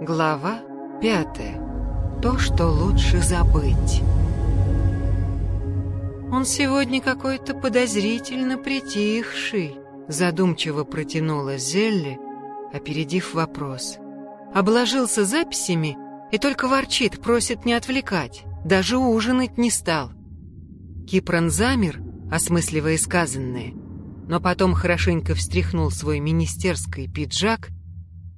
Глава пятая. То, что лучше забыть. Он сегодня какой-то подозрительно притихший, задумчиво протянула Зелли, опередив вопрос. Обложился записями и только ворчит, просит не отвлекать, даже ужинать не стал. Кипрон замер, осмысливая сказанное, но потом хорошенько встряхнул свой министерский пиджак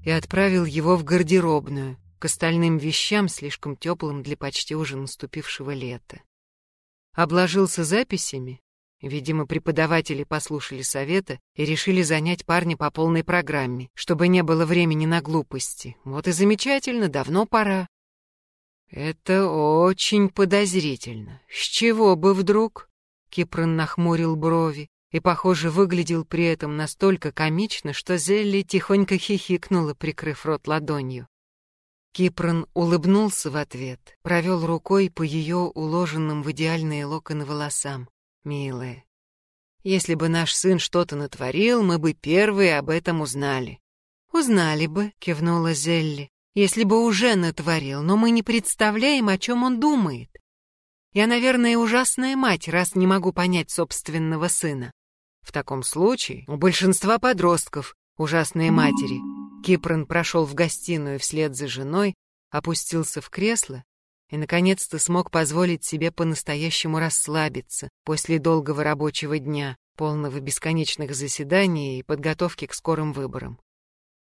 и отправил его в гардеробную, к остальным вещам, слишком теплым для почти уже наступившего лета. Обложился записями. Видимо, преподаватели послушали совета и решили занять парня по полной программе, чтобы не было времени на глупости. Вот и замечательно, давно пора. Это очень подозрительно. С чего бы вдруг? Кипрон нахмурил брови и, похоже, выглядел при этом настолько комично, что Зелли тихонько хихикнула, прикрыв рот ладонью. Кипрон улыбнулся в ответ, провел рукой по ее уложенным в идеальные локоны волосам. «Милая, если бы наш сын что-то натворил, мы бы первые об этом узнали». «Узнали бы», — кивнула Зелли, «если бы уже натворил, но мы не представляем, о чем он думает. Я, наверное, ужасная мать, раз не могу понять собственного сына. В таком случае у большинства подростков ужасные матери. Кипрон прошел в гостиную вслед за женой, опустился в кресло и, наконец-то, смог позволить себе по-настоящему расслабиться после долгого рабочего дня, полного бесконечных заседаний и подготовки к скорым выборам.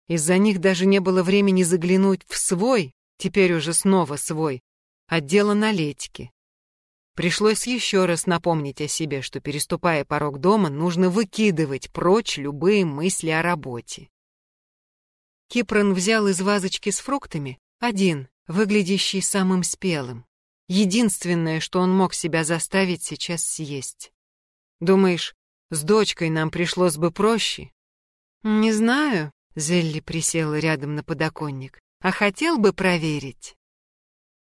Из-за них даже не было времени заглянуть в свой, теперь уже снова свой, отдел аналитики, Пришлось еще раз напомнить о себе, что, переступая порог дома, нужно выкидывать прочь любые мысли о работе. Кипрон взял из вазочки с фруктами один, выглядящий самым спелым. Единственное, что он мог себя заставить сейчас съесть. Думаешь, с дочкой нам пришлось бы проще? Не знаю, Зелли присела рядом на подоконник. А хотел бы проверить.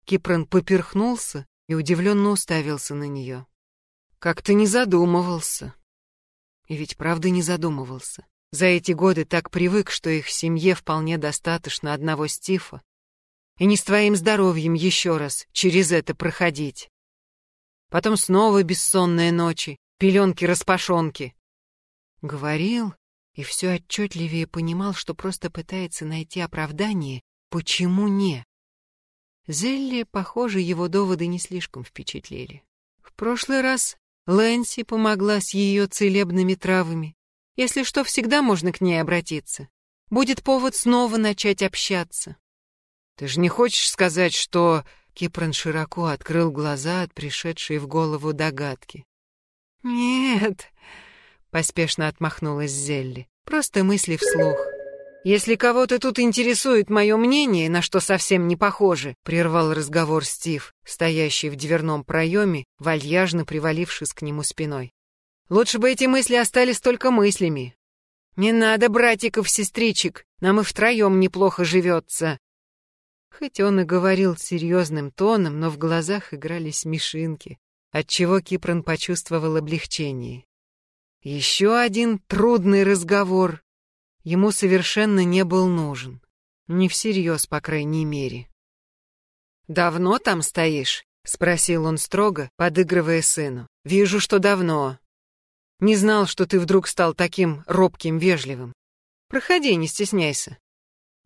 Кипрон поперхнулся и удивленно уставился на нее. «Как ты не задумывался?» И ведь правда не задумывался. За эти годы так привык, что их семье вполне достаточно одного Стифа. И не с твоим здоровьем еще раз через это проходить. Потом снова бессонные ночи, пеленки-распашонки. Говорил и все отчетливее понимал, что просто пытается найти оправдание, почему не. Зелли, похоже, его доводы не слишком впечатлили. В прошлый раз Лэнси помогла с ее целебными травами. Если что, всегда можно к ней обратиться. Будет повод снова начать общаться. Ты же не хочешь сказать, что... Кипрон широко открыл глаза от пришедшей в голову догадки. «Нет», — поспешно отмахнулась Зелли, — «просто мысли вслух». «Если кого-то тут интересует мое мнение, на что совсем не похоже», — прервал разговор Стив, стоящий в дверном проеме, вальяжно привалившись к нему спиной. «Лучше бы эти мысли остались только мыслями. Не надо братиков-сестричек, нам и втроем неплохо живется». Хоть он и говорил серьезным тоном, но в глазах играли смешинки, отчего Кипрон почувствовал облегчение. Еще один трудный разговор, ему совершенно не был нужен. Не всерьез, по крайней мере. «Давно там стоишь?» — спросил он строго, подыгрывая сыну. «Вижу, что давно. Не знал, что ты вдруг стал таким робким, вежливым. Проходи, не стесняйся».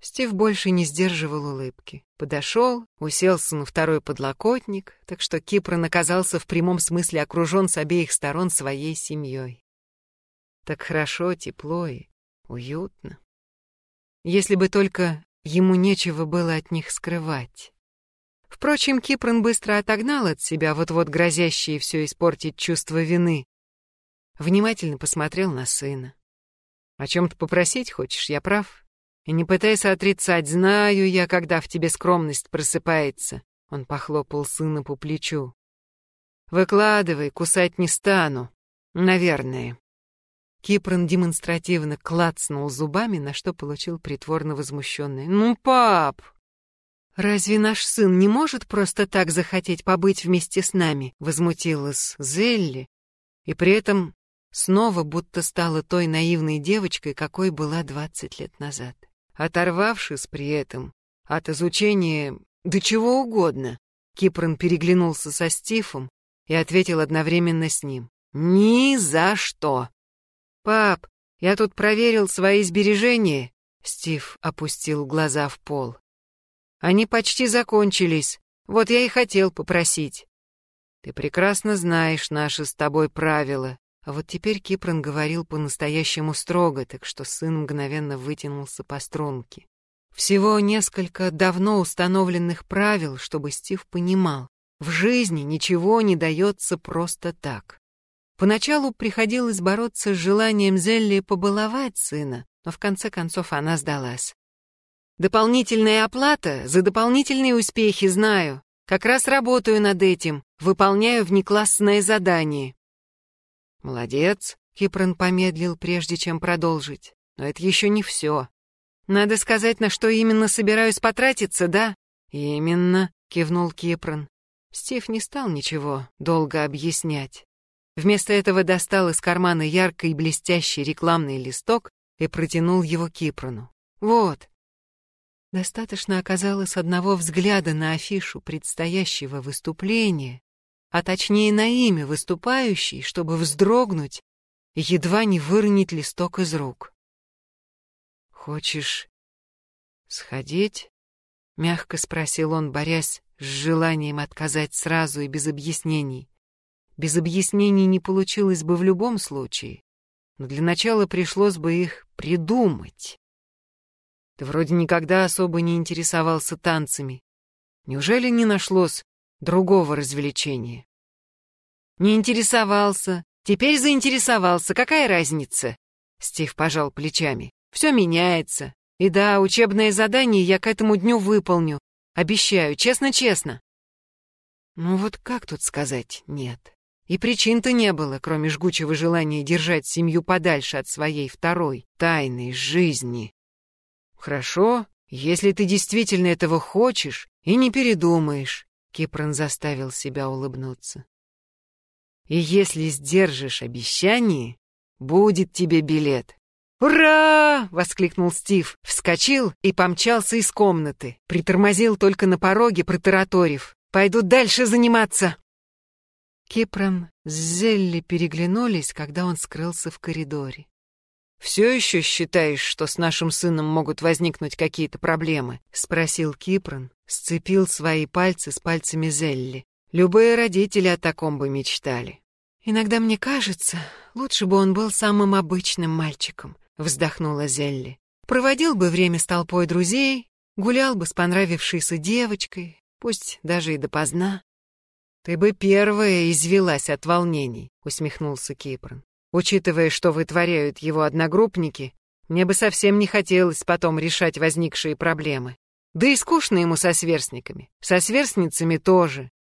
Стив больше не сдерживал улыбки. Подошел, уселся на второй подлокотник, так что Кипрон оказался в прямом смысле окружен с обеих сторон своей семьей. Так хорошо, тепло и Уютно. Если бы только ему нечего было от них скрывать. Впрочем, Кипрон быстро отогнал от себя вот-вот грозящие все испортить чувство вины. Внимательно посмотрел на сына. «О чем-то попросить хочешь, я прав? И не пытайся отрицать, знаю я, когда в тебе скромность просыпается». Он похлопал сына по плечу. «Выкладывай, кусать не стану. Наверное». Кипрон демонстративно клацнул зубами, на что получил притворно возмущенный. «Ну, пап!» «Разве наш сын не может просто так захотеть побыть вместе с нами?» — возмутилась Зелли, и при этом снова будто стала той наивной девочкой, какой была двадцать лет назад. Оторвавшись при этом От изучения до чего угодно. Кипрон переглянулся со Стифом и ответил одновременно с ним. «Ни за что!» «Пап, я тут проверил свои сбережения», — Стив опустил глаза в пол. «Они почти закончились, вот я и хотел попросить». «Ты прекрасно знаешь наши с тобой правила». А вот теперь Кипрон говорил по-настоящему строго, так что сын мгновенно вытянулся по струнке. Всего несколько давно установленных правил, чтобы Стив понимал, в жизни ничего не дается просто так. Поначалу приходилось бороться с желанием Зелли побаловать сына, но в конце концов она сдалась. «Дополнительная оплата за дополнительные успехи знаю. Как раз работаю над этим, выполняю внеклассное задание». «Молодец», — Кипрон помедлил, прежде чем продолжить. «Но это еще не все. Надо сказать, на что именно собираюсь потратиться, да?» «Именно», — кивнул Кипрон. Стив не стал ничего долго объяснять. Вместо этого достал из кармана яркий блестящий рекламный листок и протянул его Кипрону. «Вот». Достаточно оказалось одного взгляда на афишу предстоящего выступления, а точнее на имя выступающей, чтобы вздрогнуть и едва не выронить листок из рук. «Хочешь сходить?» — мягко спросил он, борясь с желанием отказать сразу и без объяснений. Без объяснений не получилось бы в любом случае, но для начала пришлось бы их придумать. Ты вроде никогда особо не интересовался танцами. Неужели не нашлось другого развлечения? Не интересовался, теперь заинтересовался, какая разница? Стив пожал плечами. Все меняется. И да, учебное задание я к этому дню выполню. Обещаю, честно-честно. Ну вот как тут сказать «нет»? И причин-то не было, кроме жгучего желания держать семью подальше от своей второй, тайной жизни. Хорошо, если ты действительно этого хочешь и не передумаешь, Кипрон заставил себя улыбнуться. И если сдержишь обещание, будет тебе билет. «Ура!» — воскликнул Стив, вскочил и помчался из комнаты. Притормозил только на пороге, протараторив. «Пойду дальше заниматься!» Кипрон с Зелли переглянулись, когда он скрылся в коридоре. «Все еще считаешь, что с нашим сыном могут возникнуть какие-то проблемы?» — спросил Кипрон, сцепил свои пальцы с пальцами Зелли. «Любые родители о таком бы мечтали». «Иногда мне кажется, лучше бы он был самым обычным мальчиком», — вздохнула Зелли. «Проводил бы время с толпой друзей, гулял бы с понравившейся девочкой, пусть даже и допоздна. «Ты бы первая извелась от волнений», — усмехнулся Кипрон. «Учитывая, что вытворяют его одногруппники, мне бы совсем не хотелось потом решать возникшие проблемы. Да и скучно ему со сверстниками, со сверстницами тоже.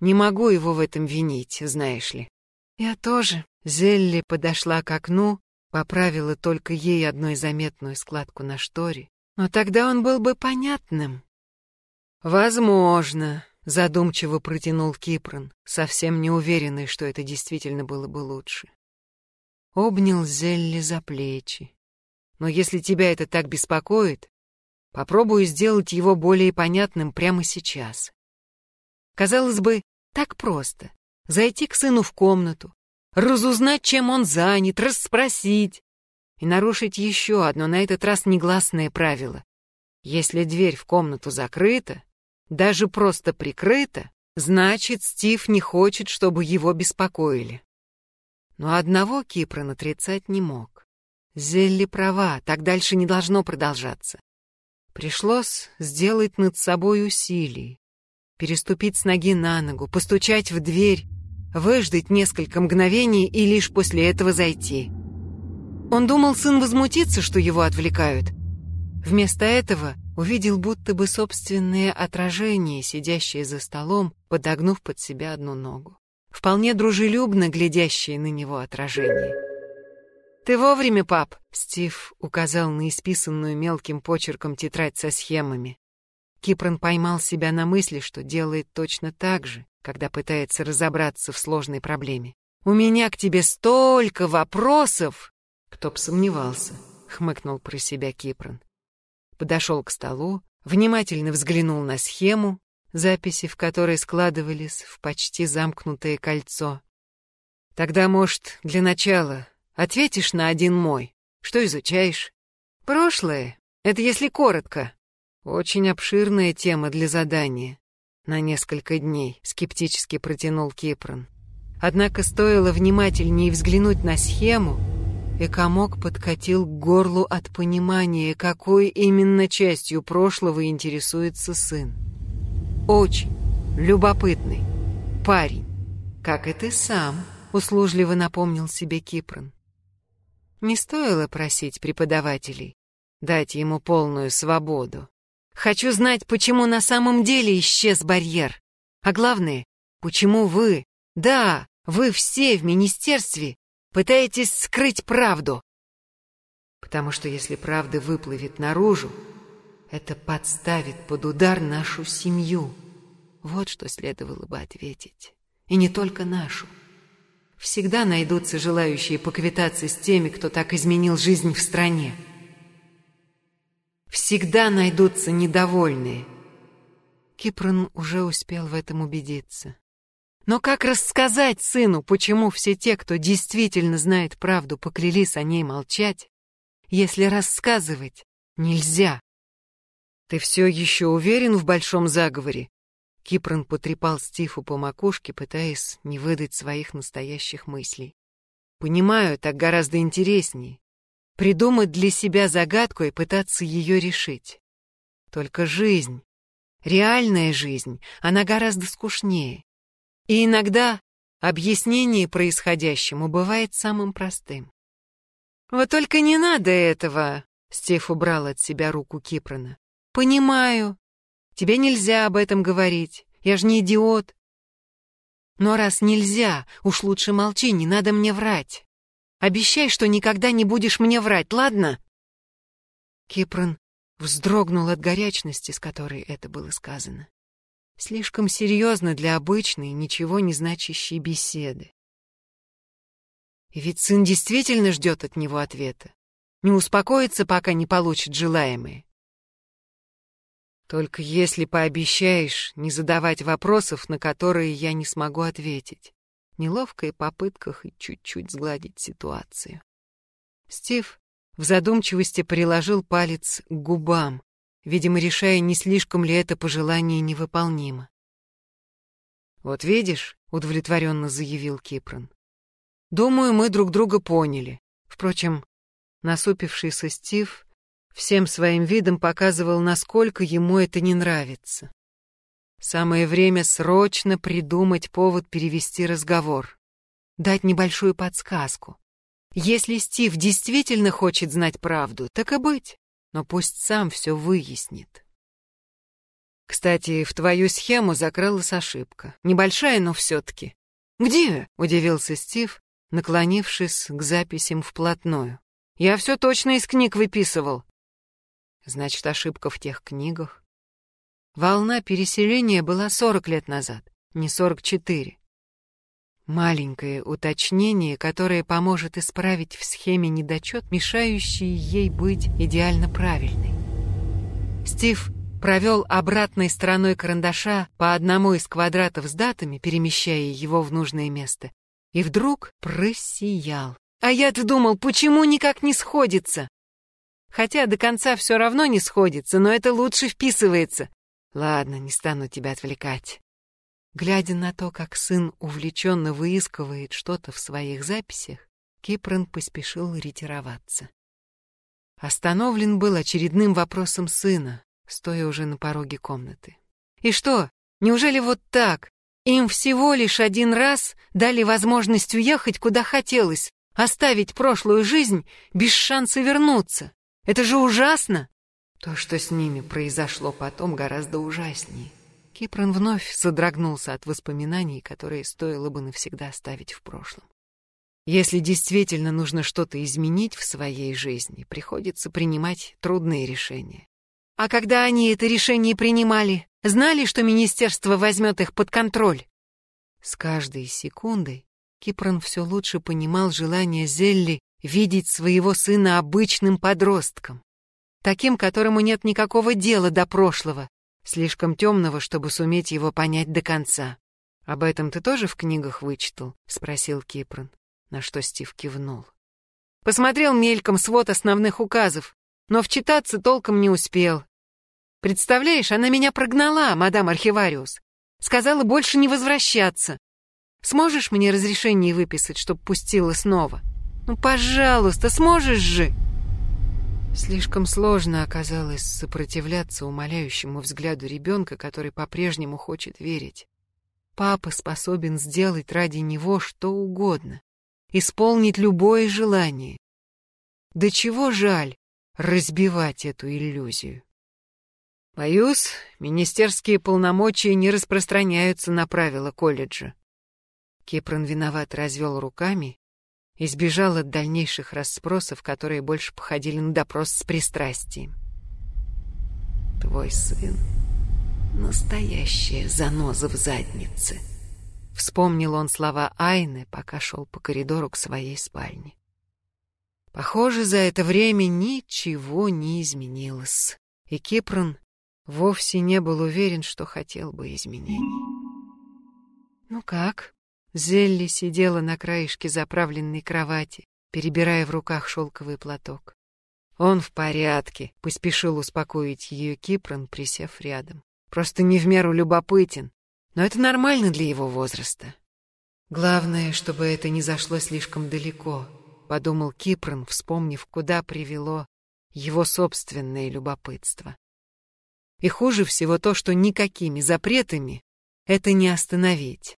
Не могу его в этом винить, знаешь ли». «Я тоже». Зелли подошла к окну, поправила только ей одной заметную складку на шторе. «Но тогда он был бы понятным». «Возможно», Задумчиво протянул Кипрон, совсем не уверенный, что это действительно было бы лучше. Обнял Зелли за плечи. Но если тебя это так беспокоит, попробую сделать его более понятным прямо сейчас. Казалось бы, так просто. Зайти к сыну в комнату, разузнать, чем он занят, расспросить и нарушить еще одно, на этот раз негласное правило. Если дверь в комнату закрыта, даже просто прикрыто, значит, Стив не хочет, чтобы его беспокоили. Но одного Кипрон отрицать не мог. Зелли права, так дальше не должно продолжаться. Пришлось сделать над собой усилие, переступить с ноги на ногу, постучать в дверь, выждать несколько мгновений и лишь после этого зайти. Он думал, сын возмутится, что его отвлекают. Вместо этого увидел будто бы собственное отражение, сидящее за столом, подогнув под себя одну ногу. Вполне дружелюбно глядящее на него отражение. «Ты вовремя, пап!» — Стив указал на исписанную мелким почерком тетрадь со схемами. Кипрон поймал себя на мысли, что делает точно так же, когда пытается разобраться в сложной проблеме. «У меня к тебе столько вопросов!» «Кто б сомневался!» — хмыкнул про себя Кипрон подошел к столу, внимательно взглянул на схему, записи в которой складывались в почти замкнутое кольцо. «Тогда, может, для начала ответишь на один мой? Что изучаешь?» «Прошлое. Это если коротко. Очень обширная тема для задания. На несколько дней», — скептически протянул Кипрон. Однако стоило внимательнее взглянуть на схему, и комок подкатил к горлу от понимания, какой именно частью прошлого интересуется сын. Очень любопытный парень, как и ты сам, услужливо напомнил себе Кипрон. Не стоило просить преподавателей дать ему полную свободу. Хочу знать, почему на самом деле исчез барьер. А главное, почему вы, да, вы все в министерстве пытаетесь скрыть правду. Потому что если правда выплывет наружу, это подставит под удар нашу семью. Вот что следовало бы ответить. И не только нашу. Всегда найдутся желающие поквитаться с теми, кто так изменил жизнь в стране. Всегда найдутся недовольные. Кипрон уже успел в этом убедиться. Но как рассказать сыну, почему все те, кто действительно знает правду, поклялись о ней молчать, если рассказывать нельзя? Ты все еще уверен в большом заговоре? Кипрон потрепал Стифу по макушке, пытаясь не выдать своих настоящих мыслей. Понимаю, так гораздо интереснее. Придумать для себя загадку и пытаться ее решить. Только жизнь, реальная жизнь, она гораздо скучнее. И иногда объяснение происходящему бывает самым простым. «Вот только не надо этого!» — Стив убрал от себя руку Кипрона. «Понимаю. Тебе нельзя об этом говорить. Я же не идиот. Но раз нельзя, уж лучше молчи, не надо мне врать. Обещай, что никогда не будешь мне врать, ладно?» Кипрон вздрогнул от горячности, с которой это было сказано. Слишком серьезно для обычной, ничего не значащей беседы. Ведь сын действительно ждет от него ответа. Не успокоится, пока не получит желаемое. Только если пообещаешь не задавать вопросов, на которые я не смогу ответить. Неловкая попытках и чуть-чуть сгладить ситуацию. Стив в задумчивости приложил палец к губам, видимо, решая, не слишком ли это пожелание невыполнимо. «Вот видишь», — удовлетворенно заявил Кипрон, — «думаю, мы друг друга поняли. Впрочем, насупившийся Стив всем своим видом показывал, насколько ему это не нравится. Самое время срочно придумать повод перевести разговор, дать небольшую подсказку. Если Стив действительно хочет знать правду, так и быть но пусть сам все выяснит. Кстати, в твою схему закралась ошибка. Небольшая, но все-таки. «Где?» — удивился Стив, наклонившись к записям вплотную. «Я все точно из книг выписывал». Значит, ошибка в тех книгах. Волна переселения была сорок лет назад, не сорок четыре. Маленькое уточнение, которое поможет исправить в схеме недочет, мешающий ей быть идеально правильной. Стив провел обратной стороной карандаша по одному из квадратов с датами, перемещая его в нужное место, и вдруг просиял. А я-то думал, почему никак не сходится? Хотя до конца все равно не сходится, но это лучше вписывается. Ладно, не стану тебя отвлекать. Глядя на то, как сын увлеченно выискивает что-то в своих записях, Кипрон поспешил ретироваться. Остановлен был очередным вопросом сына, стоя уже на пороге комнаты. «И что, неужели вот так? Им всего лишь один раз дали возможность уехать, куда хотелось, оставить прошлую жизнь без шанса вернуться? Это же ужасно!» То, что с ними произошло потом, гораздо ужаснее. Кипрон вновь содрогнулся от воспоминаний, которые стоило бы навсегда оставить в прошлом. Если действительно нужно что-то изменить в своей жизни, приходится принимать трудные решения. А когда они это решение принимали, знали, что министерство возьмет их под контроль? С каждой секундой Кипрон все лучше понимал желание Зелли видеть своего сына обычным подростком, таким, которому нет никакого дела до прошлого, слишком темного, чтобы суметь его понять до конца. «Об этом ты тоже в книгах вычитал?» — спросил Кипрон, на что Стив кивнул. «Посмотрел мельком свод основных указов, но вчитаться толком не успел. Представляешь, она меня прогнала, мадам архивариус. Сказала больше не возвращаться. Сможешь мне разрешение выписать, чтоб пустила снова? Ну, пожалуйста, сможешь же!» Слишком сложно оказалось сопротивляться умоляющему взгляду ребенка, который по-прежнему хочет верить. Папа способен сделать ради него что угодно, исполнить любое желание. До чего жаль разбивать эту иллюзию. Боюсь, министерские полномочия не распространяются на правила колледжа. Кипрон виноват развел руками избежал от дальнейших расспросов, которые больше походили на допрос с пристрастием. «Твой сын — настоящая заноза в заднице», — вспомнил он слова Айны, пока шел по коридору к своей спальне. Похоже, за это время ничего не изменилось, и Кипрон вовсе не был уверен, что хотел бы изменений. «Ну как?» Зелли сидела на краешке заправленной кровати, перебирая в руках шелковый платок. «Он в порядке», — поспешил успокоить ее Кипрон, присев рядом. «Просто не в меру любопытен, но это нормально для его возраста». «Главное, чтобы это не зашло слишком далеко», — подумал Кипрон, вспомнив, куда привело его собственное любопытство. И хуже всего то, что никакими запретами это не остановить.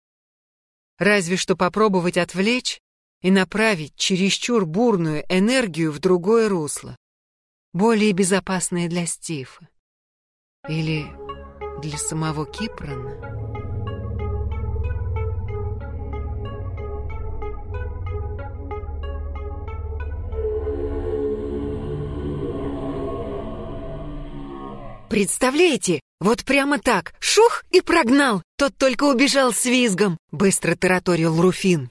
Разве что попробовать отвлечь и направить чересчур бурную энергию в другое русло, более безопасное для Стива. Или для самого Кипрана. «Представляете, вот прямо так, шух и прогнал! Тот только убежал с визгом!» — быстро тараторил Руфин.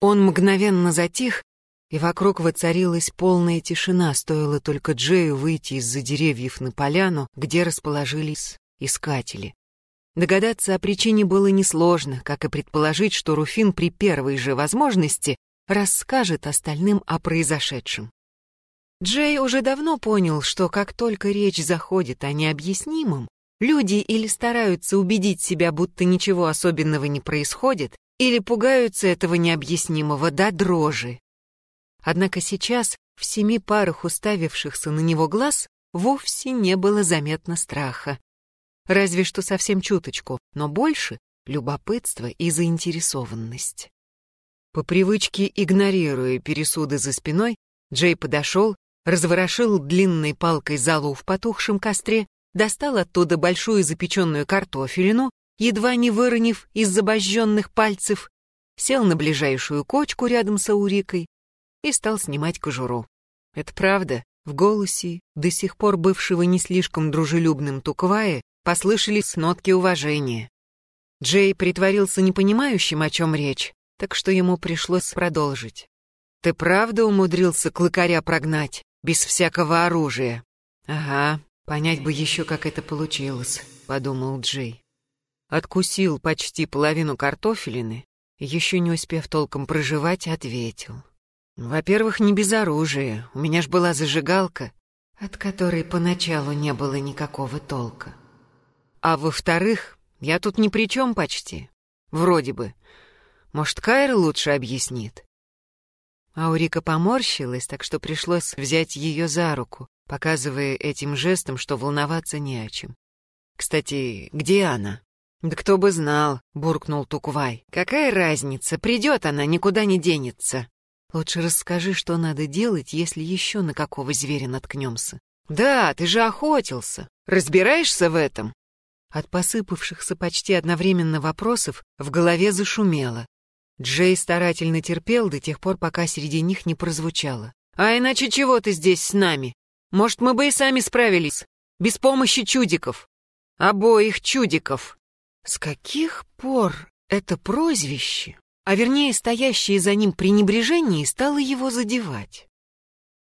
Он мгновенно затих, и вокруг воцарилась полная тишина, стоило только Джею выйти из-за деревьев на поляну, где расположились искатели. Догадаться о причине было несложно, как и предположить, что Руфин при первой же возможности расскажет остальным о произошедшем. Джей уже давно понял, что как только речь заходит о необъяснимом, люди или стараются убедить себя, будто ничего особенного не происходит, или пугаются этого необъяснимого до дрожи. Однако сейчас в семи парах уставившихся на него глаз вовсе не было заметно страха. Разве что совсем чуточку, но больше — любопытство и заинтересованность. По привычке, игнорируя пересуды за спиной, Джей подошел разворошил длинной палкой залу в потухшем костре, достал оттуда большую запеченную картофелину, едва не выронив из забожженных пальцев, сел на ближайшую кочку рядом с Аурикой и стал снимать кожуру. Это правда, в голосе, до сих пор бывшего не слишком дружелюбным Туквае, послышались нотки уважения. Джей притворился непонимающим, о чем речь, так что ему пришлось продолжить. «Ты правда умудрился клыкаря прогнать?» без всякого оружия. Ага, понять бы еще, как это получилось, подумал Джей. Откусил почти половину картофелины, еще не успев толком проживать, ответил. Во-первых, не без оружия, у меня ж была зажигалка, от которой поначалу не было никакого толка. А во-вторых, я тут ни при чем почти. Вроде бы. Может, Кайр лучше объяснит? Аурика поморщилась, так что пришлось взять ее за руку, показывая этим жестом, что волноваться не о чем. «Кстати, где она?» «Да кто бы знал», — буркнул Туквай. «Какая разница? Придет она, никуда не денется». «Лучше расскажи, что надо делать, если еще на какого зверя наткнемся». «Да, ты же охотился. Разбираешься в этом?» От посыпавшихся почти одновременно вопросов в голове зашумело. Джей старательно терпел до тех пор, пока среди них не прозвучало. «А иначе чего ты здесь с нами? Может, мы бы и сами справились, без помощи чудиков. Обоих чудиков». С каких пор это прозвище, а вернее стоящее за ним пренебрежение, стало его задевать?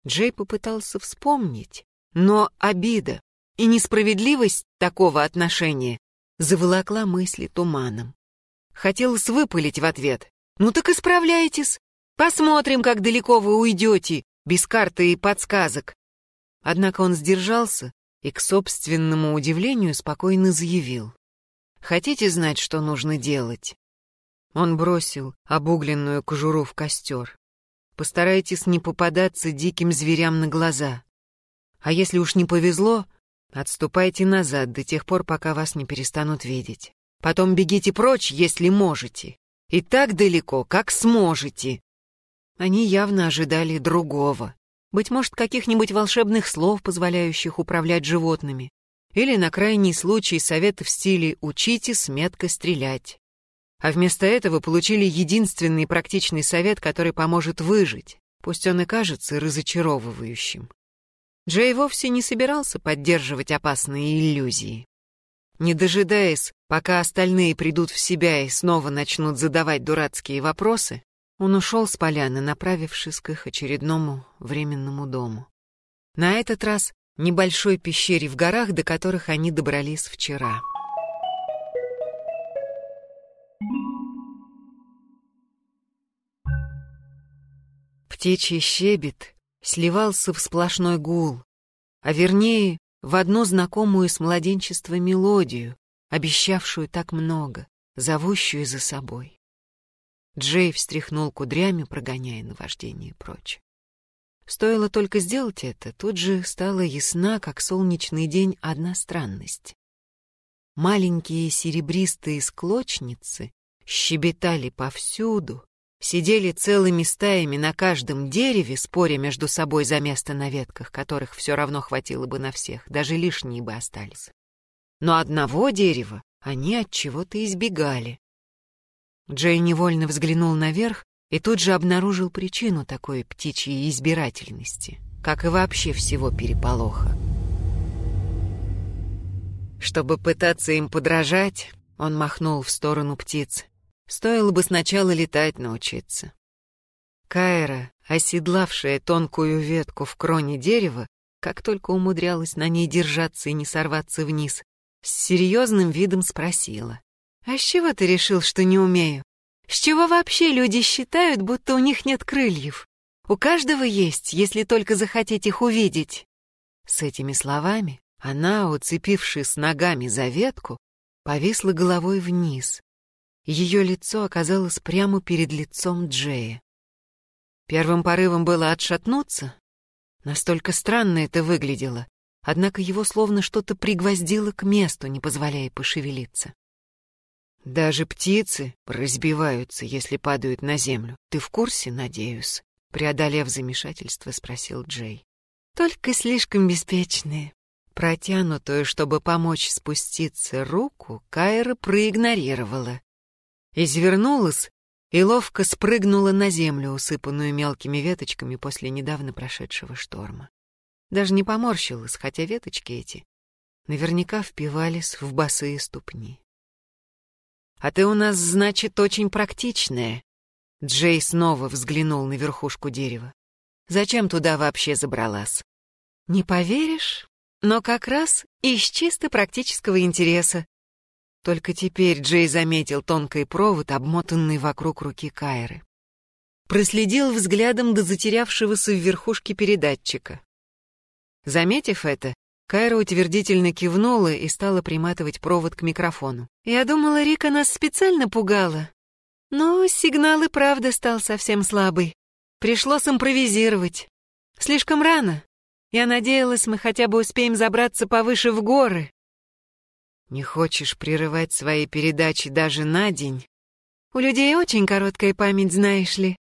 Джей попытался вспомнить, Но обида и несправедливость такого отношения заволокла мысли туманом. Хотелось выпалить в ответ. «Ну так исправляйтесь. Посмотрим, как далеко вы уйдете, без карты и подсказок». Однако он сдержался и, к собственному удивлению, спокойно заявил. «Хотите знать, что нужно делать?» Он бросил обугленную кожуру в костер. «Постарайтесь не попадаться диким зверям на глаза. А если уж не повезло, отступайте назад до тех пор, пока вас не перестанут видеть. Потом бегите прочь, если можете. И так далеко, как сможете». Они явно ожидали другого. Быть может, каких-нибудь волшебных слов, позволяющих управлять животными. Или, на крайний случай, советы в стиле «учите с метко стрелять». А вместо этого получили единственный практичный совет, который поможет выжить, пусть он и кажется разочаровывающим. Джей вовсе не собирался поддерживать опасные иллюзии. Не дожидаясь, пока остальные придут в себя и снова начнут задавать дурацкие вопросы, он ушел с поляны, направившись к их очередному временному дому. На этот раз небольшой пещере в горах, до которых они добрались вчера. Птичий щебет сливался в сплошной гул, а вернее, в одну знакомую с младенчества мелодию, обещавшую так много, зовущую за собой. Джей встряхнул кудрями, прогоняя наваждение прочь. Стоило только сделать это, тут же стала ясна, как солнечный день, одна странность. Маленькие серебристые склочницы щебетали повсюду, сидели целыми стаями на каждом дереве, споря между собой за место на ветках, которых все равно хватило бы на всех, даже лишние бы остались. Но одного дерева они от чего-то избегали, Джей невольно взглянул наверх и тут же обнаружил причину такой птичьей избирательности, как и вообще всего переполоха. Чтобы пытаться им подражать, он махнул в сторону птиц. Стоило бы сначала летать научиться. Кайра, оседлавшая тонкую ветку в кроне дерева, как только умудрялась на ней держаться и не сорваться вниз, с серьезным видом спросила. «А с чего ты решил, что не умею? С чего вообще люди считают, будто у них нет крыльев? У каждого есть, если только захотеть их увидеть». С этими словами она, уцепившись ногами за ветку, повисла головой вниз. Ее лицо оказалось прямо перед лицом Джея. Первым порывом было отшатнуться. Настолько странно это выглядело, однако его словно что-то пригвоздило к месту, не позволяя пошевелиться. Даже птицы разбиваются, если падают на землю. Ты в курсе, надеюсь? Преодолев замешательство, спросил Джей. Только слишком беспечные. Протянутую, чтобы помочь спуститься руку, Кайра проигнорировала. Извернулась и ловко спрыгнула на землю, усыпанную мелкими веточками после недавно прошедшего шторма. Даже не поморщилась, хотя веточки эти наверняка впивались в босые ступни. «А ты у нас, значит, очень практичная». Джей снова взглянул на верхушку дерева. «Зачем туда вообще забралась?» «Не поверишь, но как раз из чисто практического интереса». Только теперь Джей заметил тонкий провод, обмотанный вокруг руки Кайры. Проследил взглядом до затерявшегося в верхушке передатчика. Заметив это, Кайра утвердительно кивнула и стала приматывать провод к микрофону. «Я думала, Рика нас специально пугала. Но сигнал и правда стал совсем слабый. Пришлось импровизировать. Слишком рано. Я надеялась, мы хотя бы успеем забраться повыше в горы». «Не хочешь прерывать свои передачи даже на день?» «У людей очень короткая память, знаешь ли».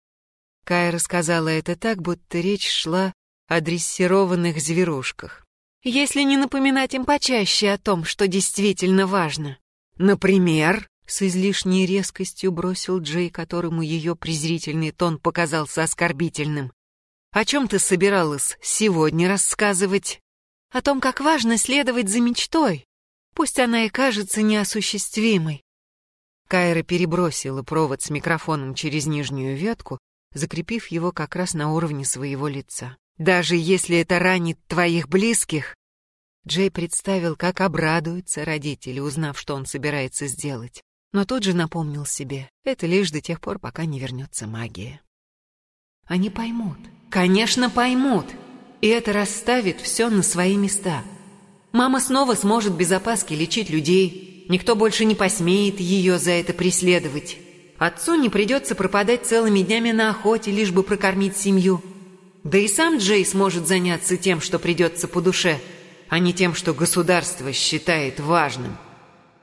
Кайра сказала это так, будто речь шла о дрессированных зверушках если не напоминать им почаще о том, что действительно важно. Например, с излишней резкостью бросил Джей, которому ее презрительный тон показался оскорбительным. «О чем ты собиралась сегодня рассказывать?» «О том, как важно следовать за мечтой, пусть она и кажется неосуществимой». Кайра перебросила провод с микрофоном через нижнюю ветку, закрепив его как раз на уровне своего лица. Даже если это ранит твоих близких. Джей представил, как обрадуются родители, узнав, что он собирается сделать. Но тут же напомнил себе, это лишь до тех пор, пока не вернется магия. Они поймут. Конечно, поймут. И это расставит все на свои места. Мама снова сможет без опаски лечить людей. Никто больше не посмеет ее за это преследовать. Отцу не придется пропадать целыми днями на охоте, лишь бы прокормить семью. Да и сам Джей сможет заняться тем, что придется по душе, а не тем, что государство считает важным.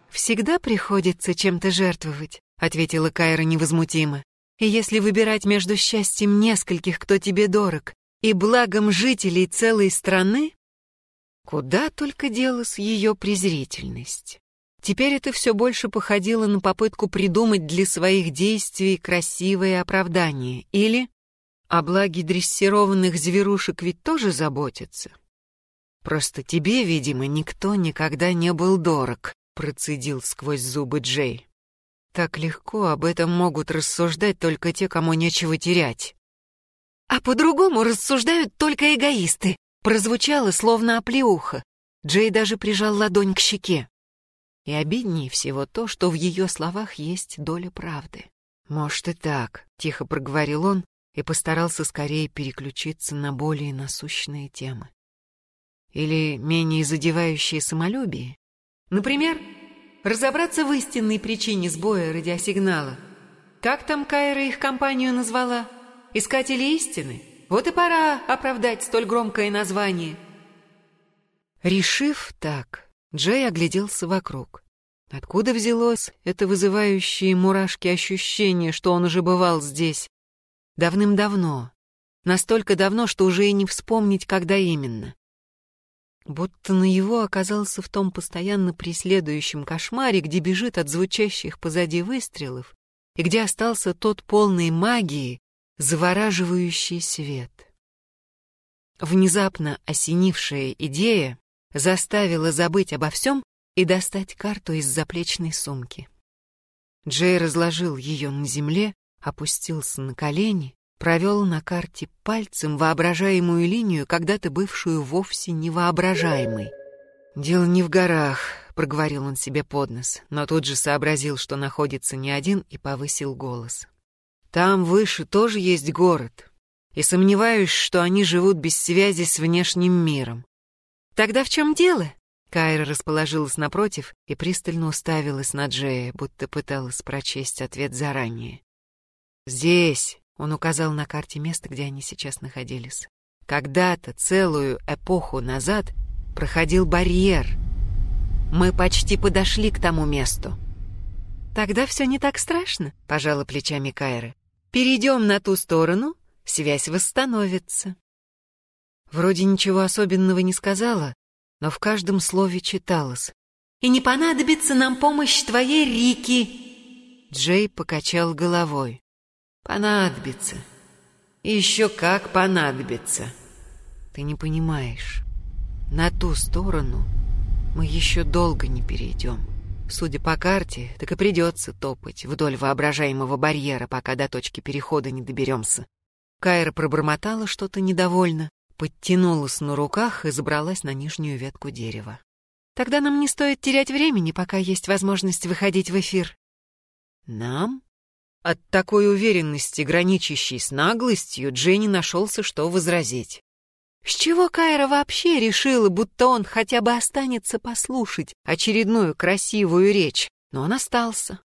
«Всегда приходится чем-то жертвовать», — ответила Кайра невозмутимо. «И если выбирать между счастьем нескольких, кто тебе дорог, и благом жителей целой страны, куда только делась ее презрительность». Теперь это все больше походило на попытку придумать для своих действий красивое оправдание. Или о благе дрессированных зверушек ведь тоже заботятся. Просто тебе, видимо, никто никогда не был дорог, процедил сквозь зубы Джей. Так легко об этом могут рассуждать только те, кому нечего терять. А по-другому рассуждают только эгоисты, прозвучало словно оплеуха. Джей даже прижал ладонь к щеке. И обиднее всего то, что в ее словах есть доля правды. «Может и так», — тихо проговорил он и постарался скорее переключиться на более насущные темы. Или менее задевающие самолюбие. Например, разобраться в истинной причине сбоя радиосигнала. Как там Кайра их компанию назвала? Искатели истины? Вот и пора оправдать столь громкое название. Решив так, Джей огляделся вокруг. Откуда взялось это вызывающее мурашки ощущение, что он уже бывал здесь? Давным-давно. Настолько давно, что уже и не вспомнить, когда именно. Будто на его оказался в том постоянно преследующем кошмаре, где бежит от звучащих позади выстрелов, и где остался тот полный магии, завораживающий свет. Внезапно осенившая идея заставила забыть обо всем и достать карту из заплечной сумки. Джей разложил ее на земле, опустился на колени, провел на карте пальцем воображаемую линию, когда-то бывшую вовсе невоображаемой. «Дело не в горах», — проговорил он себе под нос, но тут же сообразил, что находится не один, и повысил голос. «Там выше тоже есть город, и сомневаюсь, что они живут без связи с внешним миром. «Тогда в чем дело?» Кайра расположилась напротив и пристально уставилась на Джея, будто пыталась прочесть ответ заранее. «Здесь», — он указал на карте место, где они сейчас находились. «Когда-то, целую эпоху назад, проходил барьер. Мы почти подошли к тому месту». «Тогда все не так страшно», — пожала плечами Кайра. «Перейдем на ту сторону, связь восстановится». Вроде ничего особенного не сказала, но в каждом слове читалось. «И не понадобится нам помощь твоей Рики!» Джей покачал головой. «Понадобится. Еще как понадобится. Ты не понимаешь. На ту сторону мы еще долго не перейдем. Судя по карте, так и придется топать вдоль воображаемого барьера, пока до точки перехода не доберемся». Кайра пробормотала что-то недовольно, подтянулась на руках и забралась на нижнюю ветку дерева. «Тогда нам не стоит терять времени, пока есть возможность выходить в эфир». «Нам?» От такой уверенности, граничащей с наглостью, Дженни нашелся, что возразить. С чего Кайра вообще решила, будто он хотя бы останется послушать очередную красивую речь? Но он остался.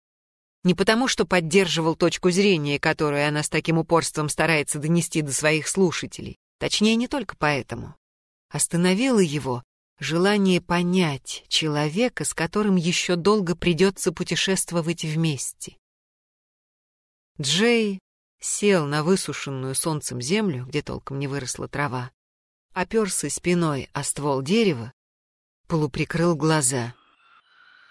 Не потому, что поддерживал точку зрения, которую она с таким упорством старается донести до своих слушателей, Точнее, не только поэтому. Остановило его желание понять человека, с которым еще долго придется путешествовать вместе. Джей сел на высушенную солнцем землю, где толком не выросла трава, оперся спиной о ствол дерева, полуприкрыл глаза.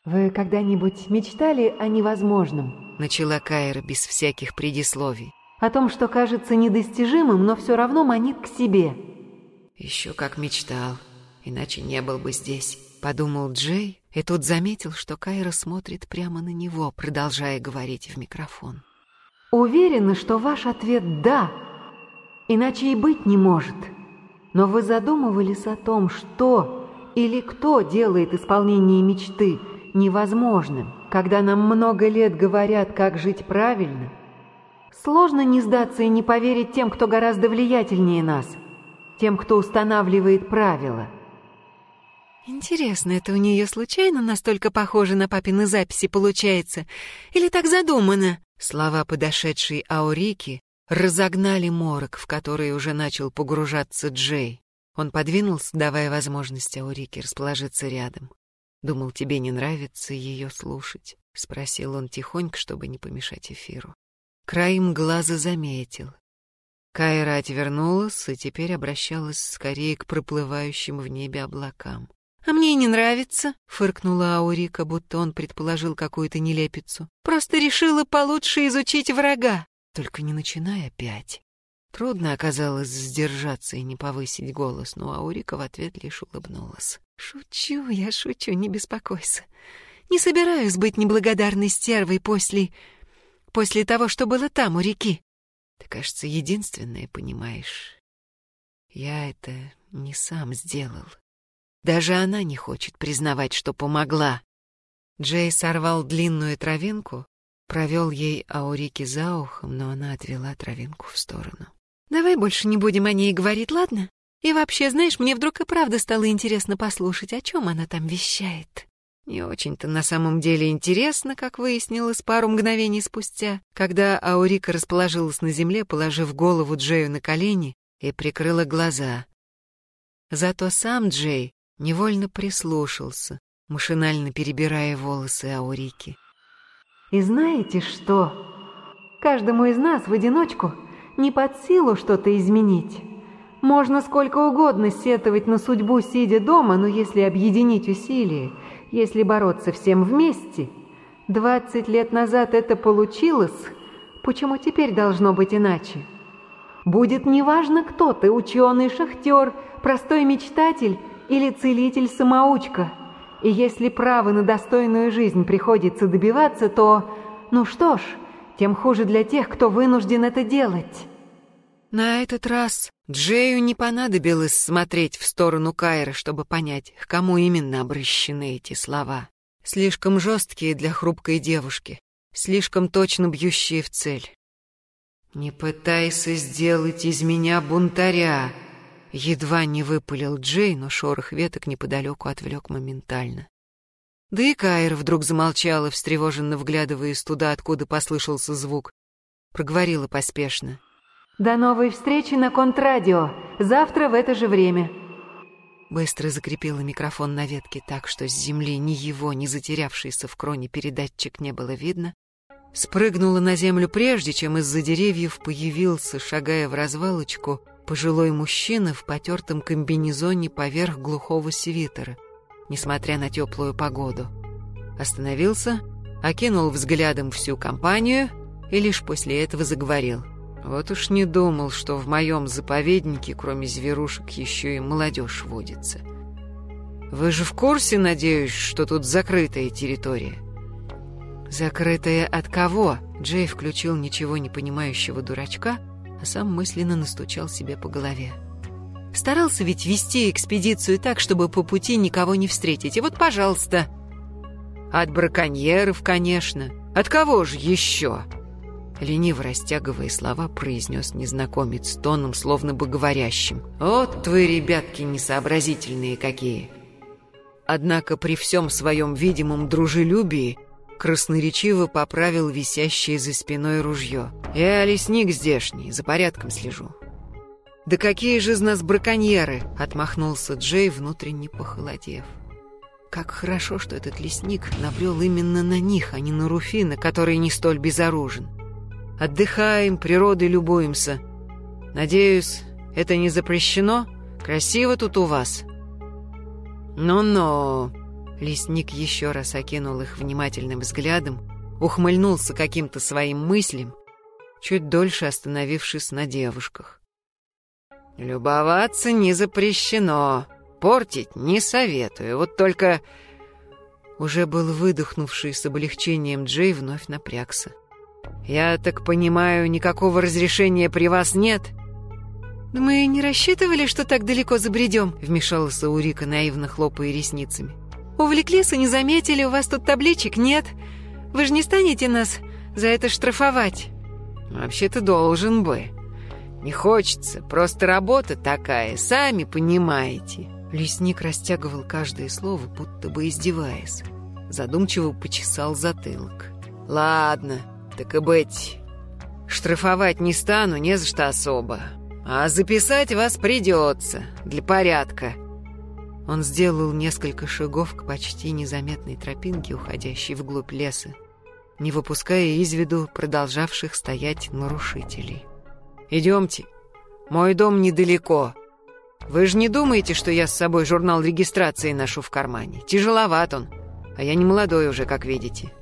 «Вы когда-нибудь мечтали о невозможном?» — начала Кайра без всяких предисловий о том, что кажется недостижимым, но все равно манит к себе. «Еще как мечтал, иначе не был бы здесь», — подумал Джей, и тут заметил, что Кайра смотрит прямо на него, продолжая говорить в микрофон. «Уверена, что ваш ответ «да», иначе и быть не может. Но вы задумывались о том, что или кто делает исполнение мечты невозможным, когда нам много лет говорят, как жить правильно? Сложно не сдаться и не поверить тем, кто гораздо влиятельнее нас, тем, кто устанавливает правила. Интересно, это у нее случайно настолько похоже на папины записи получается? Или так задумано? Слова подошедшей Аурики разогнали морок, в который уже начал погружаться Джей. Он подвинулся, давая возможность Аурике расположиться рядом. «Думал, тебе не нравится ее слушать?» — спросил он тихонько, чтобы не помешать эфиру. Краем глаза заметил. Кайра отвернулась и теперь обращалась скорее к проплывающим в небе облакам. «А мне не нравится», — фыркнула Аурика, будто он предположил какую-то нелепицу. «Просто решила получше изучить врага. Только не начинай опять». Трудно оказалось сдержаться и не повысить голос, но Аурика в ответ лишь улыбнулась. «Шучу, я шучу, не беспокойся. Не собираюсь быть неблагодарной стервой после... после того, что было там, у реки. Ты, кажется, единственная понимаешь. Я это не сам сделал. Даже она не хочет признавать, что помогла. Джей сорвал длинную травинку, провел ей Аурики за ухом, но она отвела травинку в сторону. «Давай больше не будем о ней говорить, ладно? И вообще, знаешь, мне вдруг и правда стало интересно послушать, о чем она там вещает». Не очень-то на самом деле интересно, как выяснилось пару мгновений спустя, когда Аурика расположилась на земле, положив голову Джею на колени и прикрыла глаза. Зато сам Джей невольно прислушался, машинально перебирая волосы Аурики. И знаете что? Каждому из нас в одиночку не под силу что-то изменить. Можно сколько угодно сетовать на судьбу, сидя дома, но если объединить усилия, если бороться всем вместе, двадцать лет назад это получилось, почему теперь должно быть иначе? Будет неважно, кто ты, ученый, шахтер, простой мечтатель или целитель-самоучка. И если право на достойную жизнь приходится добиваться, то, ну что ж, тем хуже для тех, кто вынужден это делать. На этот раз Джею не понадобилось смотреть в сторону Кайра, чтобы понять, к кому именно обращены эти слова. Слишком жесткие для хрупкой девушки, слишком точно бьющие в цель. «Не пытайся сделать из меня бунтаря», Едва не выпалил Джей, но шорох веток неподалеку отвлек моментально. Да и Кайр вдруг замолчала, встревоженно вглядываясь туда, откуда послышался звук. Проговорила поспешно. «До новой встречи на контрадио. Завтра в это же время». Быстро закрепила микрофон на ветке так, что с земли ни его, ни затерявшийся в кроне передатчик не было видно. Спрыгнула на землю прежде, чем из-за деревьев появился, шагая в развалочку, пожилой мужчина в потертом комбинезоне поверх глухого свитера, несмотря на теплую погоду. Остановился, окинул взглядом всю компанию и лишь после этого заговорил. «Вот уж не думал, что в моем заповеднике, кроме зверушек, еще и молодежь водится. Вы же в курсе, надеюсь, что тут закрытая территория?» «Закрытая от кого?» Джей включил ничего не понимающего дурачка — а сам мысленно настучал себе по голове. Старался ведь вести экспедицию так, чтобы по пути никого не встретить. И вот, пожалуйста. От браконьеров, конечно. От кого же еще? Лениво растягивая слова, произнес незнакомец тоном, словно бы говорящим. «Вот вы, ребятки, несообразительные какие!» Однако при всем своем видимом дружелюбии красноречиво поправил висящее за спиной ружье. «Я лесник здешний, за порядком слежу». «Да какие же из нас браконьеры!» — отмахнулся Джей, внутренне похолодев. Как хорошо, что этот лесник набрел именно на них, а не на Руфина, который не столь безоружен. Отдыхаем, природой любуемся. Надеюсь, это не запрещено? Красиво тут у вас. Ну-ну, Лесник еще раз окинул их внимательным взглядом, ухмыльнулся каким-то своим мыслям, чуть дольше остановившись на девушках. «Любоваться не запрещено, портить не советую, вот только...» Уже был выдохнувший с облегчением Джей вновь напрягся. «Я так понимаю, никакого разрешения при вас нет?» «Мы не рассчитывали, что так далеко забредем», — вмешалась Урика, наивно хлопая ресницами. «Увлеклись и не заметили, у вас тут табличек нет. Вы же не станете нас за это штрафовать?» «Вообще-то должен бы. Не хочется, просто работа такая, сами понимаете». Лесник растягивал каждое слово, будто бы издеваясь. Задумчиво почесал затылок. «Ладно, так и быть. Штрафовать не стану, не за что особо. А записать вас придется, для порядка». Он сделал несколько шагов к почти незаметной тропинке, уходящей вглубь леса, не выпуская из виду продолжавших стоять нарушителей. «Идемте. Мой дом недалеко. Вы же не думаете, что я с собой журнал регистрации ношу в кармане? Тяжеловат он, а я не молодой уже, как видите».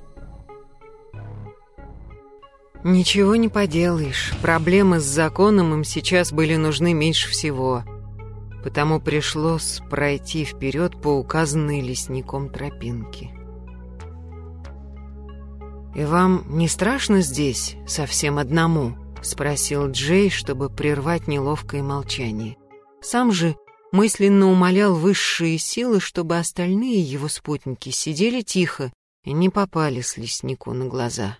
Ничего не поделаешь. Проблемы с законом им сейчас были нужны меньше всего. Потому пришлось пройти вперед по указанной лесником тропинке. «И вам не страшно здесь, совсем одному?» — спросил Джей, чтобы прервать неловкое молчание. Сам же мысленно умолял высшие силы, чтобы остальные его спутники сидели тихо и не попали с леснику на глаза.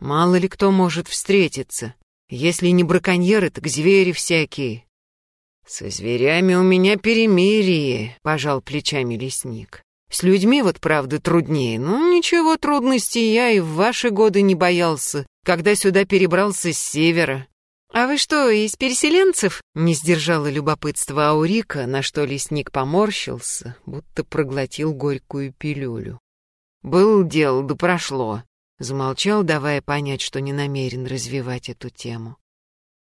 Мало ли кто может встретиться. Если не браконьеры, так звери всякие. Со зверями у меня перемирие, пожал плечами лесник. С людьми вот правда труднее, но ничего трудностей я и в ваши годы не боялся, когда сюда перебрался с севера. «А вы что, из переселенцев?» — не сдержала любопытство Аурика, на что лесник поморщился, будто проглотил горькую пилюлю. «Был дел, да прошло. Замолчал, давая понять, что не намерен развивать эту тему.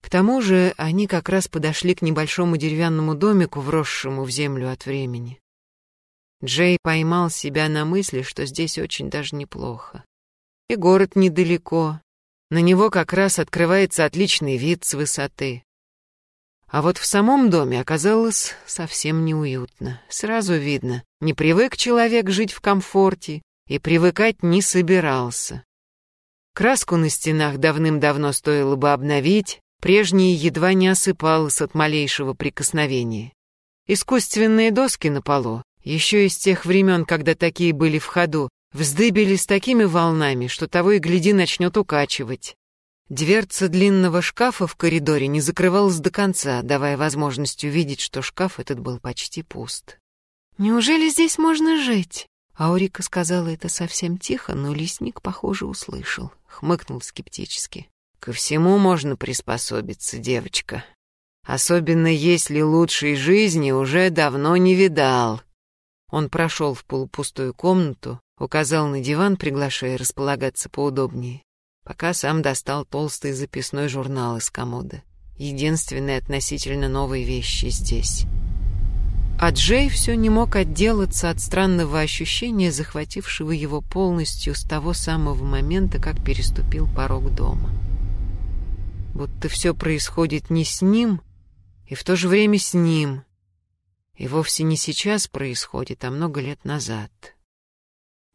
К тому же они как раз подошли к небольшому деревянному домику, вросшему в землю от времени. Джей поймал себя на мысли, что здесь очень даже неплохо. И город недалеко. На него как раз открывается отличный вид с высоты. А вот в самом доме оказалось совсем неуютно. Сразу видно, не привык человек жить в комфорте, и привыкать не собирался. Краску на стенах давным-давно стоило бы обновить, прежняя едва не осыпалась от малейшего прикосновения. Искусственные доски на полу, еще из тех времен, когда такие были в ходу, вздыбили с такими волнами, что того и гляди начнет укачивать. Дверца длинного шкафа в коридоре не закрывалась до конца, давая возможность увидеть, что шкаф этот был почти пуст. «Неужели здесь можно жить?» Аурика сказала это совсем тихо, но лесник, похоже, услышал. Хмыкнул скептически. «Ко всему можно приспособиться, девочка. Особенно если лучшей жизни уже давно не видал». Он прошел в полупустую комнату, указал на диван, приглашая располагаться поудобнее, пока сам достал толстый записной журнал из комода. Единственные относительно новые вещи здесь. А Джей все не мог отделаться от странного ощущения, захватившего его полностью с того самого момента, как переступил порог дома. Будто все происходит не с ним, и в то же время с ним, и вовсе не сейчас происходит, а много лет назад.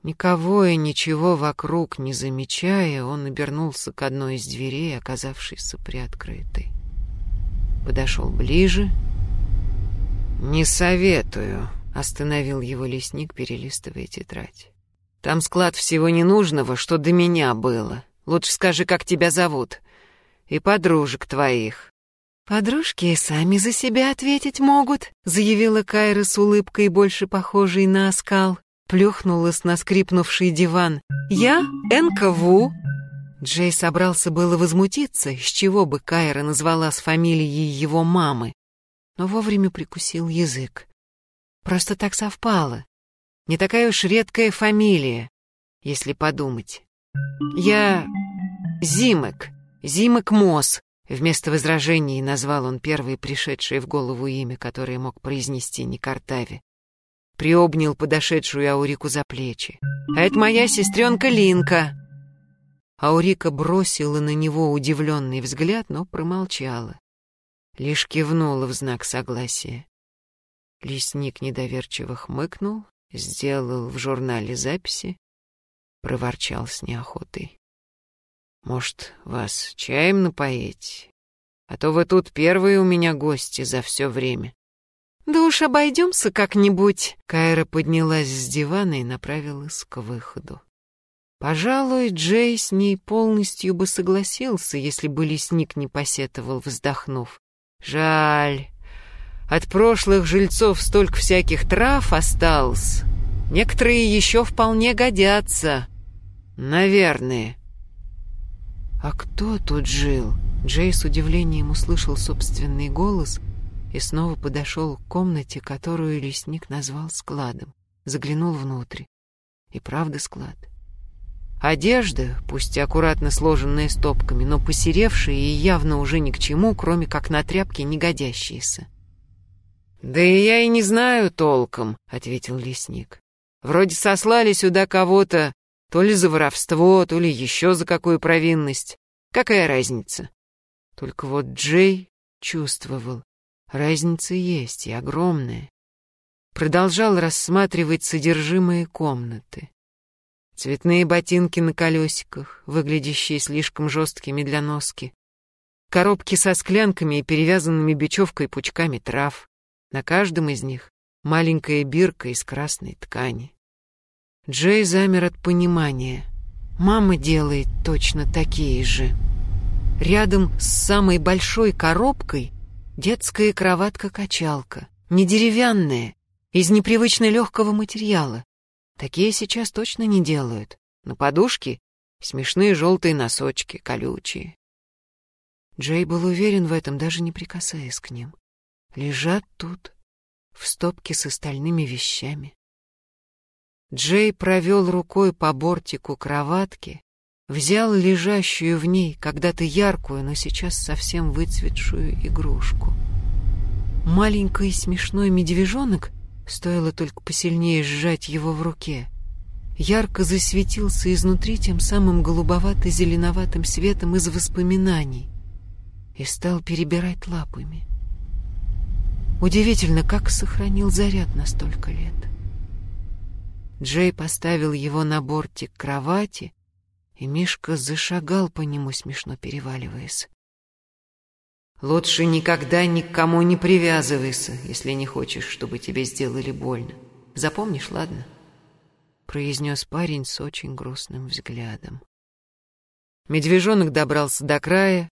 Никого и ничего вокруг не замечая, он обернулся к одной из дверей, оказавшейся приоткрытой. Подошел ближе — «Не советую», — остановил его лесник, перелистывая тетрадь. «Там склад всего ненужного, что до меня было. Лучше скажи, как тебя зовут. И подружек твоих». «Подружки и сами за себя ответить могут», — заявила Кайра с улыбкой, больше похожей на оскал. Плюхнулась на скрипнувший диван. «Я Энка Ву». Джей собрался было возмутиться, с чего бы Кайра назвала с фамилией его мамы, но вовремя прикусил язык. Просто так совпало. Не такая уж редкая фамилия, если подумать. Я Зимок, Зимок Мос. Вместо возражений назвал он первое пришедшее в голову имя, которое мог произнести не Картави. Приобнял подошедшую Аурику за плечи. «А это моя сестренка Линка!» Аурика бросила на него удивленный взгляд, но промолчала лишь кивнула в знак согласия. Лесник недоверчиво хмыкнул, сделал в журнале записи, проворчал с неохотой. «Может, вас чаем напоить? А то вы тут первые у меня гости за все время». «Да уж обойдемся как-нибудь». Кайра поднялась с дивана и направилась к выходу. Пожалуй, Джей с ней полностью бы согласился, если бы лесник не посетовал, вздохнув. Жаль. От прошлых жильцов столько всяких трав осталось. Некоторые еще вполне годятся. Наверное. А кто тут жил? Джей с удивлением услышал собственный голос и снова подошел к комнате, которую лесник назвал складом. Заглянул внутрь. И правда склад. Одежда, пусть и аккуратно сложенная стопками, но посеревшая и явно уже ни к чему, кроме как на тряпке не. «Да и я и не знаю толком», — ответил лесник. «Вроде сослали сюда кого-то то ли за воровство, то ли еще за какую провинность. Какая разница?» Только вот Джей чувствовал, разница есть и огромная. Продолжал рассматривать содержимое комнаты. Цветные ботинки на колесиках, выглядящие слишком жесткими для носки. Коробки со склянками и перевязанными бечевкой пучками трав. На каждом из них маленькая бирка из красной ткани. Джей замер от понимания. Мама делает точно такие же. Рядом с самой большой коробкой детская кроватка-качалка. Не деревянная, из непривычно легкого материала. Такие сейчас точно не делают. На подушке смешные желтые носочки, колючие. Джей был уверен в этом, даже не прикасаясь к ним. Лежат тут, в стопке с остальными вещами. Джей провел рукой по бортику кроватки, взял лежащую в ней когда-то яркую, но сейчас совсем выцветшую игрушку. Маленький смешной медвежонок Стоило только посильнее сжать его в руке. Ярко засветился изнутри тем самым голубовато-зеленоватым светом из воспоминаний и стал перебирать лапами. Удивительно, как сохранил заряд на столько лет. Джей поставил его на бортик кровати, и Мишка зашагал по нему, смешно переваливаясь. Лучше никогда ни к кому не привязывайся, если не хочешь, чтобы тебе сделали больно. Запомнишь, ладно?» произнес парень с очень грустным взглядом. Медвежонок добрался до края.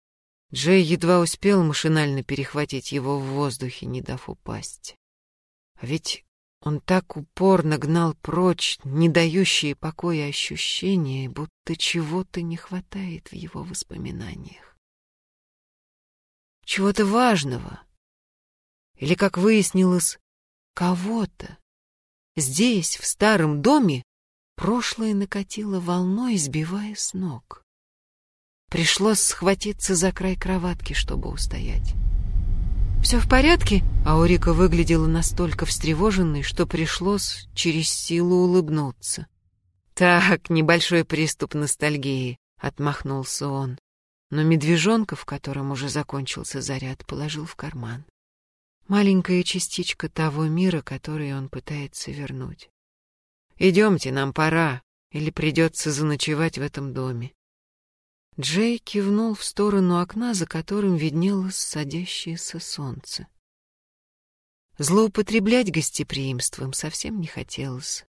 Джей едва успел машинально перехватить его в воздухе, не дав упасть. А ведь он так упорно гнал прочь не дающие покоя ощущения, будто чего-то не хватает в его воспоминаниях чего-то важного. Или, как выяснилось, кого-то. Здесь, в старом доме, прошлое накатило волной, сбивая с ног. Пришлось схватиться за край кроватки, чтобы устоять. «Все в порядке?» Аурика выглядела настолько встревоженной, что пришлось через силу улыбнуться. «Так, небольшой приступ ностальгии», — отмахнулся он но медвежонка, в котором уже закончился заряд, положил в карман. Маленькая частичка того мира, который он пытается вернуть. «Идемте, нам пора, или придется заночевать в этом доме». Джей кивнул в сторону окна, за которым виднелось садящееся солнце. Злоупотреблять гостеприимством совсем не хотелось.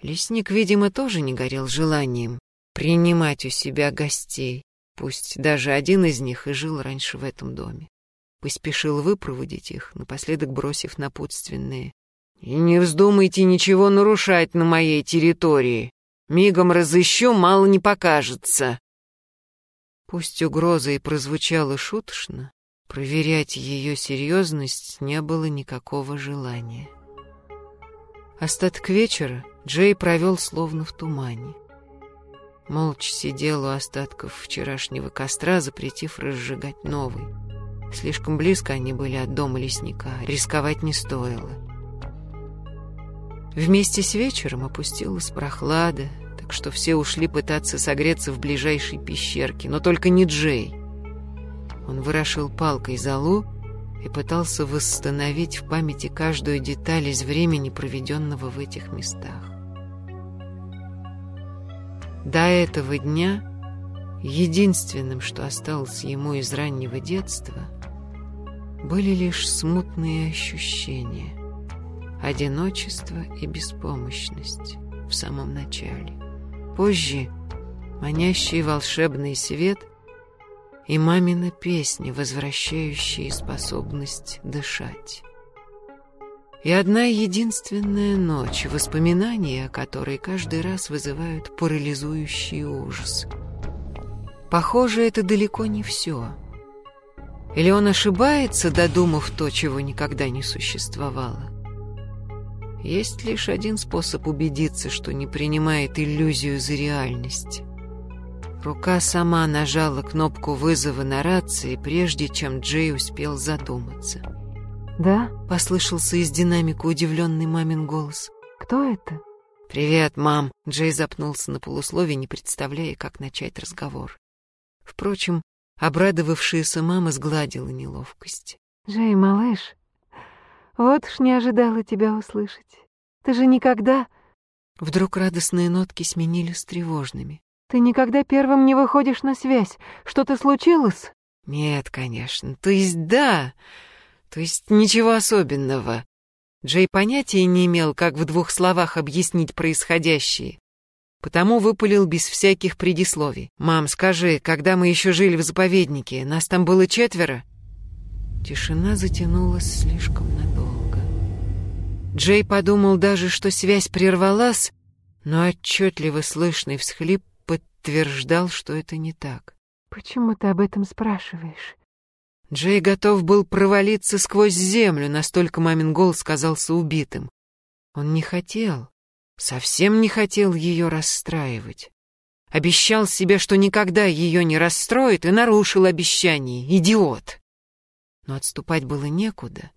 Лесник, видимо, тоже не горел желанием принимать у себя гостей. Пусть даже один из них и жил раньше в этом доме. Поспешил выпроводить их, напоследок бросив напутственные. «И не вздумайте ничего нарушать на моей территории. Мигом разыщу, мало не покажется». Пусть угроза и прозвучала шуточно, проверять ее серьезность не было никакого желания. Остаток вечера Джей провел словно в тумане. Молча сидел у остатков вчерашнего костра, запретив разжигать новый. Слишком близко они были от дома лесника, рисковать не стоило. Вместе с вечером опустилась прохлада, так что все ушли пытаться согреться в ближайшей пещерке, но только не Джей. Он вырошил палкой залу и пытался восстановить в памяти каждую деталь из времени, проведенного в этих местах. До этого дня единственным, что осталось ему из раннего детства, были лишь смутные ощущения, одиночество и беспомощность в самом начале. Позже манящий волшебный свет и мамина песня, возвращающая способность дышать. И одна единственная ночь, воспоминания о которой каждый раз вызывают парализующий ужас. Похоже, это далеко не все. Или он ошибается, додумав то, чего никогда не существовало? Есть лишь один способ убедиться, что не принимает иллюзию за реальность. Рука сама нажала кнопку вызова на рации, прежде чем Джей успел задуматься. «Да?» — послышался из динамика удивленный мамин голос. «Кто это?» «Привет, мам!» — Джей запнулся на полусловие, не представляя, как начать разговор. Впрочем, обрадовавшаяся мама сгладила неловкость. «Джей, малыш, вот уж не ожидала тебя услышать. Ты же никогда...» Вдруг радостные нотки сменились тревожными. «Ты никогда первым не выходишь на связь. Что-то случилось?» «Нет, конечно. То есть да. То есть ничего особенного». Джей понятия не имел, как в двух словах объяснить происходящее. Потому выпалил без всяких предисловий. «Мам, скажи, когда мы еще жили в заповеднике, нас там было четверо?» Тишина затянулась слишком надолго. Джей подумал даже, что связь прервалась, но отчетливо слышный всхлип подтверждал, что это не так. «Почему ты об этом спрашиваешь?» Джей готов был провалиться сквозь землю, настолько мамин голос казался убитым. Он не хотел, совсем не хотел ее расстраивать. Обещал себе, что никогда ее не расстроит, и нарушил обещание. Идиот! Но отступать было некуда,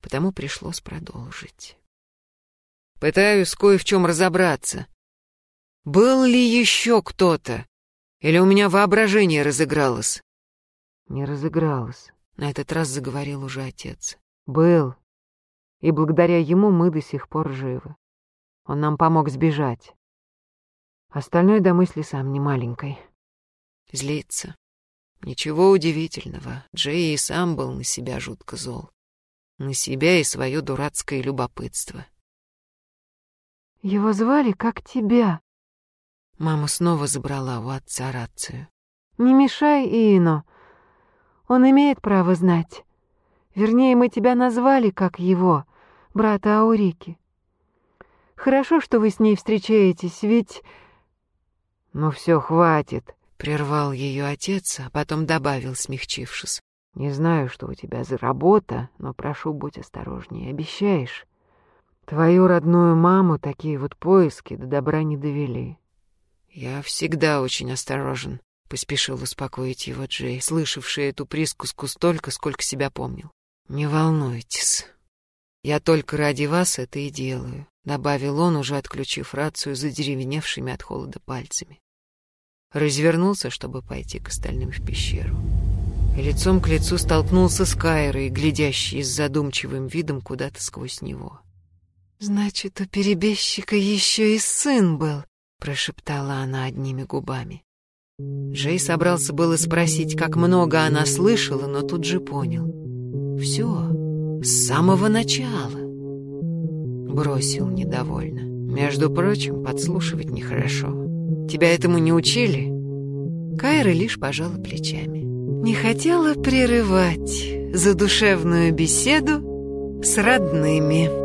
потому пришлось продолжить. Пытаюсь кое в чем разобраться. Был ли еще кто-то? Или у меня воображение разыгралось? Не разыгралось. На этот раз заговорил уже отец. Был. И благодаря ему мы до сих пор живы. Он нам помог сбежать. Остальное до мысли сам не маленькой. Злится. Ничего удивительного, Джей и сам был на себя жутко зол. На себя и свое дурацкое любопытство. «Его звали как тебя». Мама снова забрала у отца рацию. «Не мешай Ино. Он имеет право знать. Вернее, мы тебя назвали как его, брата Аурики. Хорошо, что вы с ней встречаетесь, ведь...» «Ну все, хватит», Прервал ее отец, а потом добавил, смягчившись. «Не знаю, что у тебя за работа, но прошу, будь осторожнее. Обещаешь? Твою родную маму такие вот поиски до добра не довели». «Я всегда очень осторожен», — поспешил успокоить его Джей, слышавший эту присказку столько, сколько себя помнил. «Не волнуйтесь. Я только ради вас это и делаю», — добавил он, уже отключив рацию задеревеневшими от холода пальцами развернулся, чтобы пойти к остальным в пещеру. Лицом к лицу столкнулся с Кайрой, глядящей с задумчивым видом куда-то сквозь него. «Значит, у перебежчика еще и сын был», — прошептала она одними губами. Джей собрался было спросить, как много она слышала, но тут же понял. «Все, с самого начала». Бросил недовольно. «Между прочим, подслушивать нехорошо. Тебя этому не учили?» Кайра лишь пожала плечами. Не хотела прерывать задушевную беседу с родными.